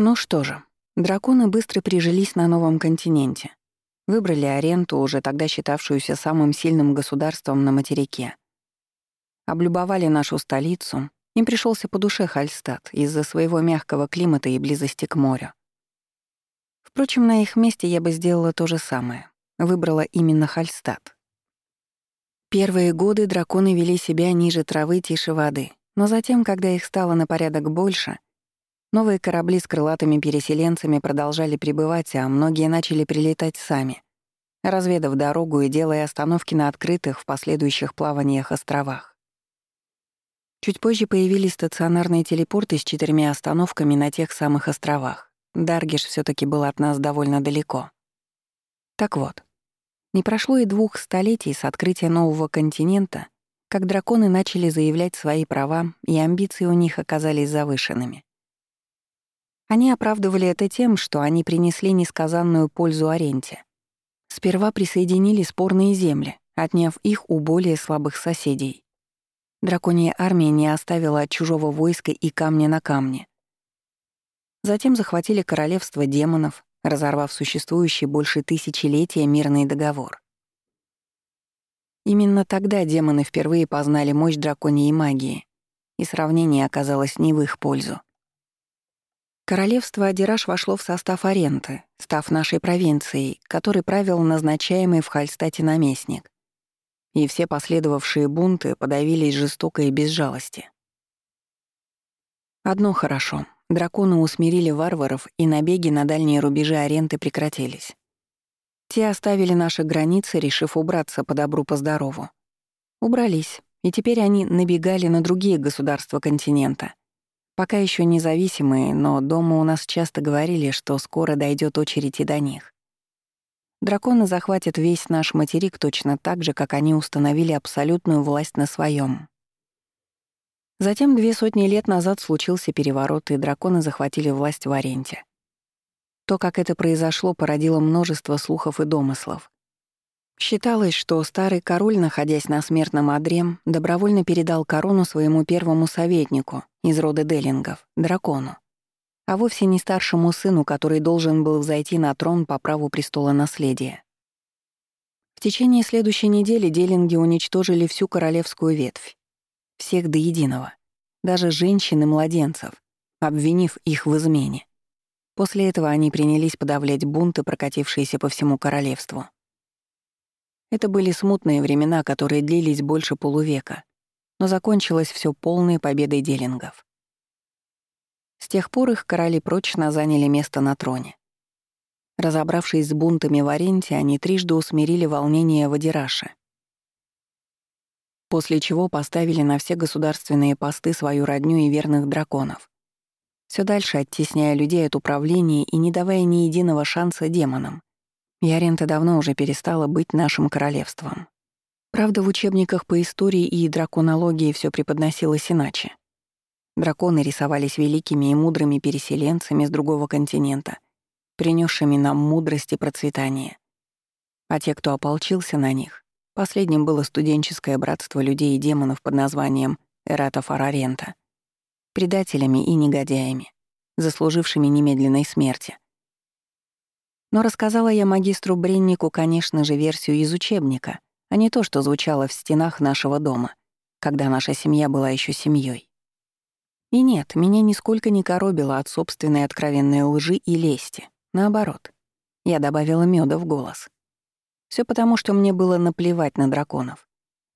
Ну что же, драконы быстро прижились на новом континенте. Выбрали аренду, уже тогда считавшуюся самым сильным государством на материке. Облюбовали нашу столицу, им пришелся по душе Хальстад из-за своего мягкого климата и близости к морю. Впрочем, на их месте я бы сделала то же самое. Выбрала именно Хальстад. Первые годы драконы вели себя ниже травы, тише воды, но затем, когда их стало на порядок больше, Новые корабли с крылатыми переселенцами продолжали прибывать, а многие начали прилетать сами, разведав дорогу и делая остановки на открытых в последующих плаваниях островах. Чуть позже появились стационарные телепорты с четырьмя остановками на тех самых островах. Даргиш все таки был от нас довольно далеко. Так вот, не прошло и двух столетий с открытия нового континента, как драконы начали заявлять свои права, и амбиции у них оказались завышенными. Они оправдывали это тем, что они принесли несказанную пользу аренте. Сперва присоединили спорные земли, отняв их у более слабых соседей. Драконья армия не оставила от чужого войска и камня на камне. Затем захватили королевство демонов, разорвав существующий больше тысячелетия мирный договор. Именно тогда демоны впервые познали мощь драконьей магии, и сравнение оказалось не в их пользу. Королевство Адираш вошло в состав Аренты, став нашей провинцией, которой правил назначаемый в Хальстате наместник. И все последовавшие бунты подавились жестоко и без жалости. Одно хорошо. Драконы усмирили варваров, и набеги на дальние рубежи Аренты прекратились. Те оставили наши границы, решив убраться по добру, по здорову. Убрались, и теперь они набегали на другие государства континента, Пока еще независимые, но дома у нас часто говорили, что скоро дойдет очередь и до них. Драконы захватят весь наш материк точно так же, как они установили абсолютную власть на своем. Затем две сотни лет назад случился переворот, и драконы захватили власть в Аренте. То, как это произошло, породило множество слухов и домыслов. Считалось, что старый король, находясь на смертном одре, добровольно передал корону своему первому советнику из рода Деллингов, дракону, а вовсе не старшему сыну, который должен был взойти на трон по праву престола наследия. В течение следующей недели Деллинги уничтожили всю королевскую ветвь, всех до единого, даже женщин и младенцев, обвинив их в измене. После этого они принялись подавлять бунты, прокатившиеся по всему королевству. Это были смутные времена, которые длились больше полувека, но закончилось все полной победой делингов. С тех пор их короли прочно заняли место на троне. Разобравшись с бунтами в Аренте, они трижды усмирили волнение в Адираше, после чего поставили на все государственные посты свою родню и верных драконов, все дальше оттесняя людей от управления и не давая ни единого шанса демонам. Ярента давно уже перестала быть нашим королевством. Правда, в учебниках по истории и драконологии все преподносилось иначе. Драконы рисовались великими и мудрыми переселенцами с другого континента, принесшими нам мудрость и процветание. А те, кто ополчился на них, последним было студенческое братство людей и демонов под названием Эрата Фарарента, предателями и негодяями, заслужившими немедленной смерти — но рассказала я магистру Бреннику, конечно же, версию из учебника, а не то, что звучало в стенах нашего дома, когда наша семья была еще семьей. И нет, меня нисколько не коробило от собственной откровенной лжи и лести. Наоборот, я добавила меда в голос. Все потому, что мне было наплевать на драконов.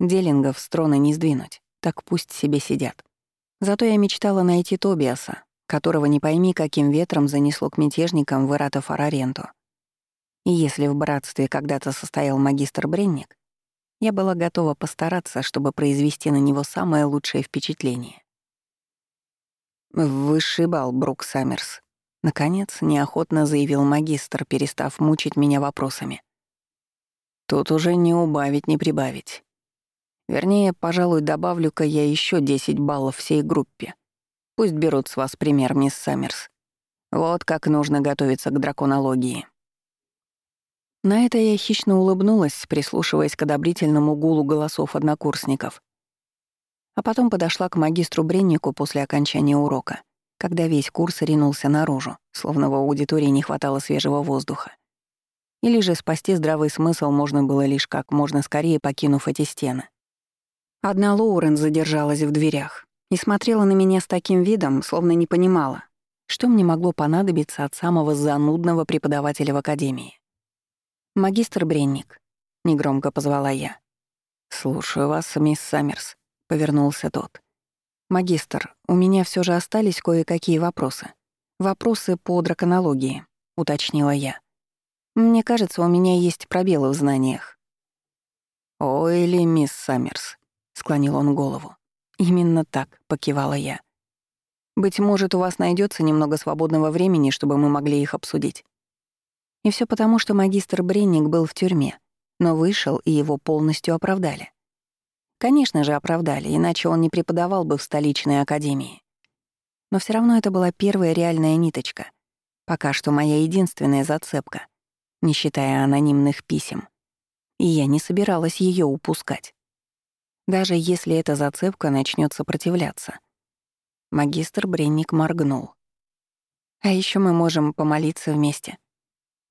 Делингов с трона не сдвинуть, так пусть себе сидят. Зато я мечтала найти Тобиаса, которого не пойми, каким ветром занесло к мятежникам в Ирата Фараренту. И если в братстве когда-то состоял магистр Бренник, я была готова постараться, чтобы произвести на него самое лучшее впечатление. «Высший бал, Брук Саммерс», — наконец неохотно заявил магистр, перестав мучить меня вопросами. «Тут уже не убавить, не прибавить. Вернее, пожалуй, добавлю-ка я еще 10 баллов всей группе. Пусть берут с вас пример, мисс Саммерс. Вот как нужно готовиться к драконологии». На это я хищно улыбнулась, прислушиваясь к одобрительному гулу голосов однокурсников. А потом подошла к магистру Бреннику после окончания урока когда весь курс ринулся наружу, словно в аудитории не хватало свежего воздуха. Или же спасти здравый смысл можно было лишь как можно скорее покинув эти стены. Одна Лоурен задержалась в дверях и смотрела на меня с таким видом, словно не понимала, что мне могло понадобиться от самого занудного преподавателя в академии. «Магистр Бренник», — негромко позвала я. «Слушаю вас, мисс Саммерс», — повернулся тот. «Магистр, у меня все же остались кое-какие вопросы. Вопросы по драконологии», — уточнила я. «Мне кажется, у меня есть пробелы в знаниях». «Ой ли, мисс Саммерс», — склонил он голову. «Именно так», — покивала я. «Быть может, у вас найдется немного свободного времени, чтобы мы могли их обсудить». И все потому, что магистр Бренник был в тюрьме, но вышел, и его полностью оправдали. Конечно же, оправдали, иначе он не преподавал бы в столичной академии. Но все равно это была первая реальная ниточка. Пока что моя единственная зацепка, не считая анонимных писем. И я не собиралась ее упускать. Даже если эта зацепка начнет сопротивляться. Магистр Бренник моргнул. «А еще мы можем помолиться вместе», —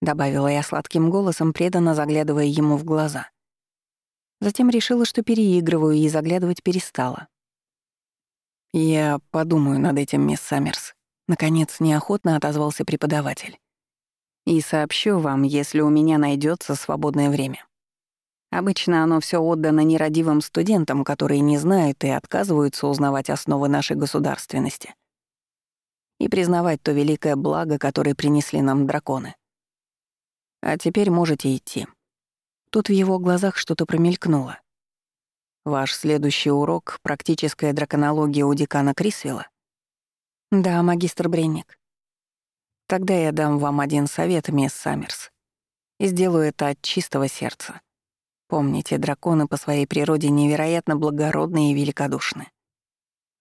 добавила я сладким голосом, преданно заглядывая ему в глаза. Затем решила, что переигрываю, и заглядывать перестала. «Я подумаю над этим, мисс Саммерс», — наконец неохотно отозвался преподаватель. «И сообщу вам, если у меня найдется свободное время. Обычно оно все отдано нерадивым студентам, которые не знают и отказываются узнавать основы нашей государственности и признавать то великое благо, которое принесли нам драконы. А теперь можете идти». Тут в его глазах что-то промелькнуло. «Ваш следующий урок — практическая драконология у декана Крисвелла?» «Да, магистр Бренник». «Тогда я дам вам один совет, мисс Саммерс. И сделаю это от чистого сердца. Помните, драконы по своей природе невероятно благородны и великодушны».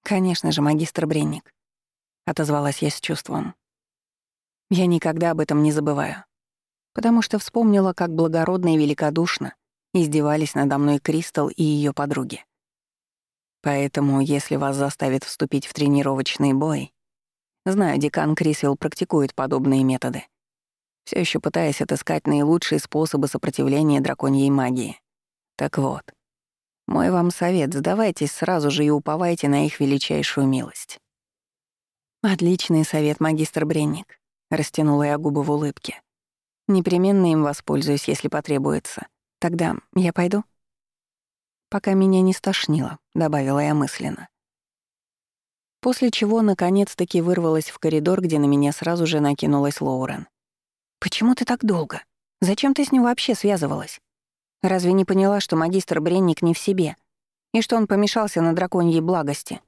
«Конечно же, магистр Бренник», — отозвалась я с чувством. «Я никогда об этом не забываю потому что вспомнила, как благородно и великодушно издевались надо мной Кристал и ее подруги. Поэтому, если вас заставят вступить в тренировочный бой, знаю, декан Крисвелл практикует подобные методы, все еще пытаясь отыскать наилучшие способы сопротивления драконьей магии. Так вот, мой вам совет — сдавайтесь сразу же и уповайте на их величайшую милость. «Отличный совет, магистр Бренник», — растянула я губы в улыбке. Непременно им воспользуюсь, если потребуется. Тогда я пойду? Пока меня не стошнило, добавила я мысленно. После чего наконец-таки вырвалась в коридор, где на меня сразу же накинулась Лоурен. «Почему ты так долго? Зачем ты с ним вообще связывалась? Разве не поняла, что магистр Бренник не в себе? И что он помешался на драконьей благости?»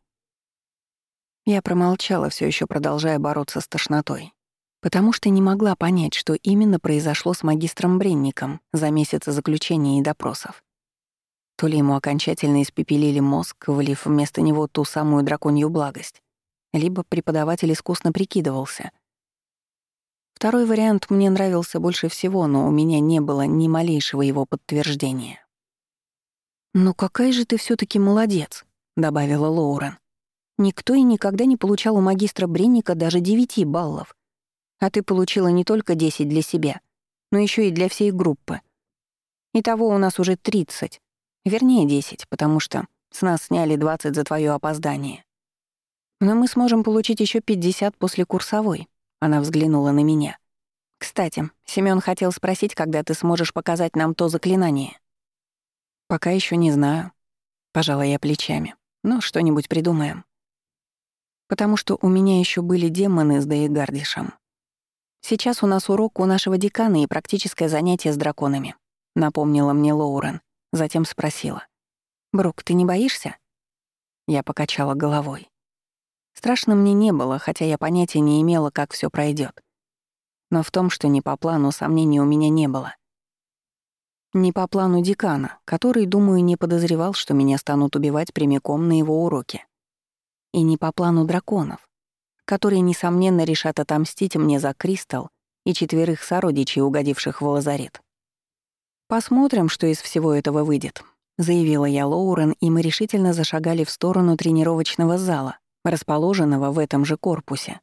Я промолчала, все еще продолжая бороться с тошнотой потому что не могла понять, что именно произошло с магистром Бренником за месяцы заключения и допросов. То ли ему окончательно испепелили мозг, влив вместо него ту самую драконью благость, либо преподаватель искусно прикидывался. Второй вариант мне нравился больше всего, но у меня не было ни малейшего его подтверждения. «Ну какая же ты все таки молодец», — добавила Лоурен. «Никто и никогда не получал у магистра Бренника даже девяти баллов. А ты получила не только 10 для себя, но еще и для всей группы. Итого у нас уже 30. Вернее, 10, потому что с нас сняли 20 за твое опоздание. Но мы сможем получить еще 50 после курсовой. Она взглянула на меня. Кстати, Семён хотел спросить, когда ты сможешь показать нам то заклинание. Пока еще не знаю. Пожала я плечами. Но что-нибудь придумаем. Потому что у меня еще были демоны с Дейгардишем. «Сейчас у нас урок у нашего декана и практическое занятие с драконами», — напомнила мне Лоурен, затем спросила. «Брук, ты не боишься?» Я покачала головой. Страшно мне не было, хотя я понятия не имела, как все пройдет. Но в том, что не по плану, сомнений у меня не было. Не по плану декана, который, думаю, не подозревал, что меня станут убивать прямиком на его уроке. И не по плану драконов, которые, несомненно, решат отомстить мне за Кристал и четверых сородичей, угодивших в лазарет. «Посмотрим, что из всего этого выйдет», — заявила я Лоурен, и мы решительно зашагали в сторону тренировочного зала, расположенного в этом же корпусе.